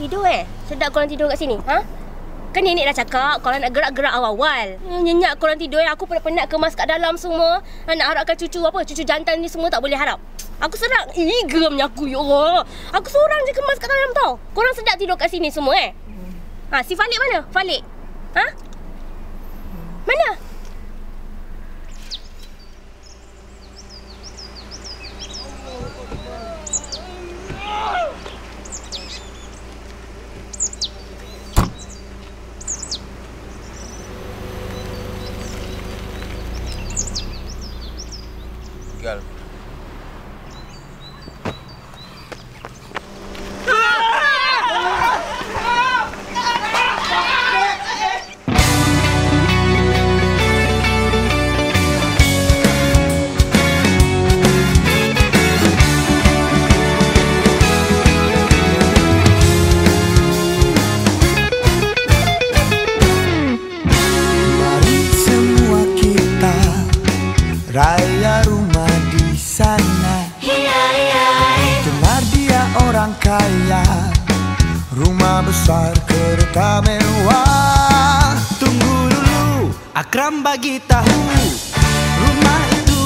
Tidur eh. Sedap korang tidur kat sini. Ha? Kan nenek dah cakap kalau nak gerak-gerak awal-awal. Eh, nyenyak korang tidur eh. Aku penat-penat kemas kat dalam semua. Ha, Nak harapkan cucu apa? Cucu jantan ni semua tak boleh harap. Aku sedap. Ih, geramnya aku. Ya Allah. Aku seorang je kemas kat dalam tau. Korang sedap tidur kat sini semua eh. Ha, si Falik mana? Falik. Ha? Mana? You got it. Besar kereta mewah Tunggu dulu Akram bagi tahu. Rumah itu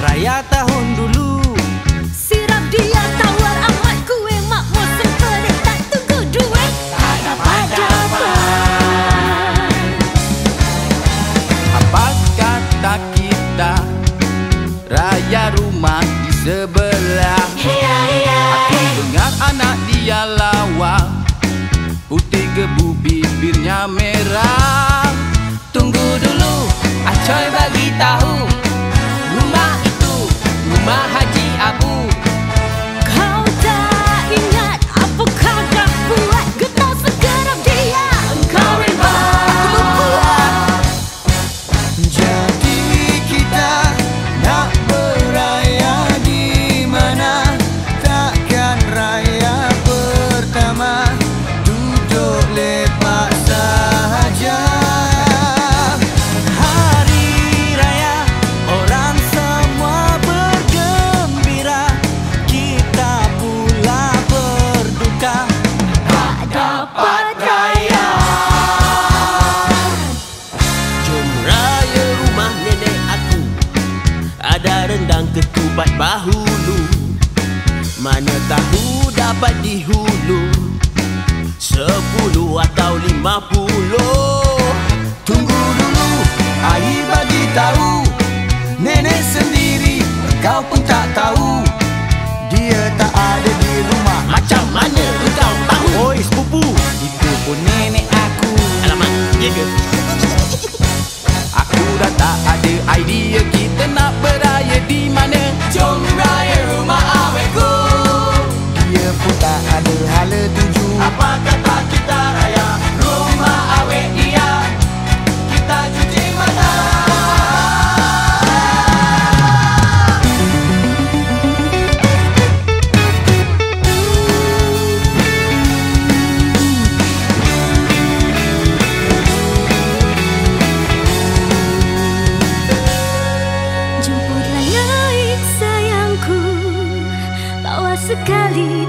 Raya tahun dulu. Sirap dia tawar amat kue mak musim pelik tak tunggu duit Tak dapat dapat. Apa kata kita? Raya rumah di sebelah. Aku dengar anak dia lawa Putih gebu bibirnya merah. Tunggu dulu Acoy bagi tahu Mana tahu dapat di hulu Sepuluh atau lima puluh. Tunggu dulu, Ahi bagi tahu. Nenek sendiri, kau pun tak tahu sekali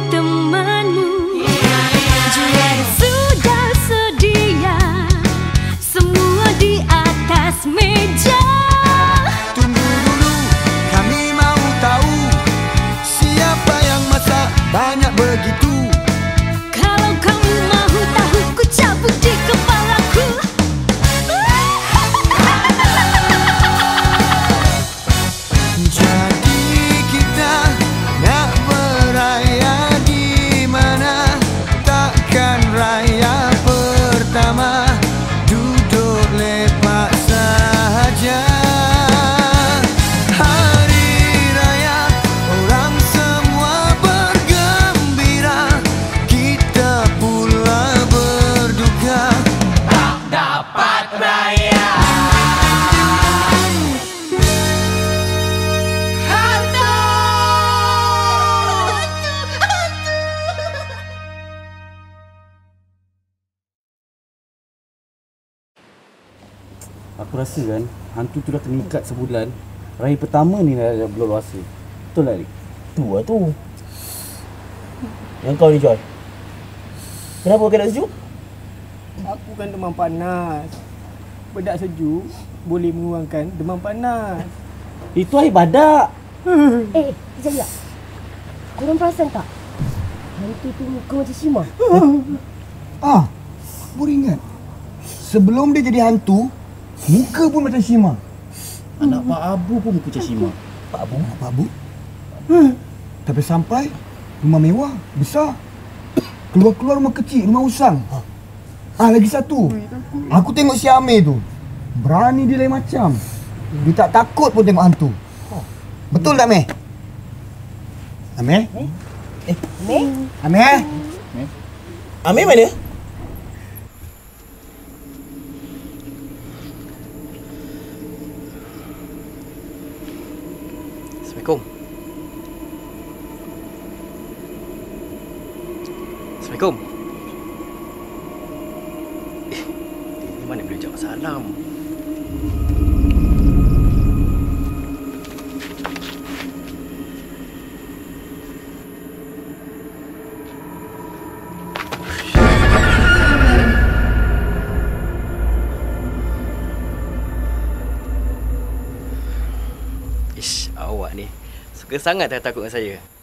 Aku rasa kan Hantu tu dah kena ikat sebulan Raya pertama ni dah, dah belum luasa Betul tak Rik? Tu lah tu Yang kau ni Joy Kenapa kau nak sejuk? Aku kan demam panas. Bedak sejuk boleh mengurangkan demam panas. Itu air badak. Eh, Zaya. Korang perasan tak? Hantu tu muka macam Shima. Ah, baru ingat. Sebelum dia jadi hantu, muka pun macam Shima. Anak Pak Abu pun muka macam Shima. Pak Abu? Pak Abu? Tapi sampai rumah mewah, besar. Keluar-keluar rumah kecil, rumah usang. Ah, lagi satu. Aku tengok si Amir tu. Berani dia lain macam. Dia tak takut pun tengok hantu. Betul tak, Amir? Amir? Eh, Amir? Amir mana? Assalamualaikum. Assalamualaikum. Eh, dia ni mana boleh jawab salam? Suka sangat tak takut dengan saya.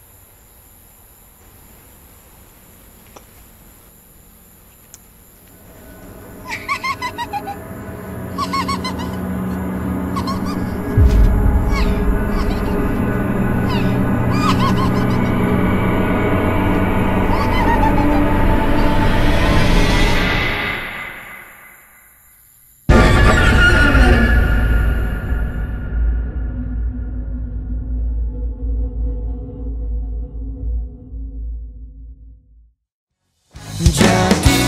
sakit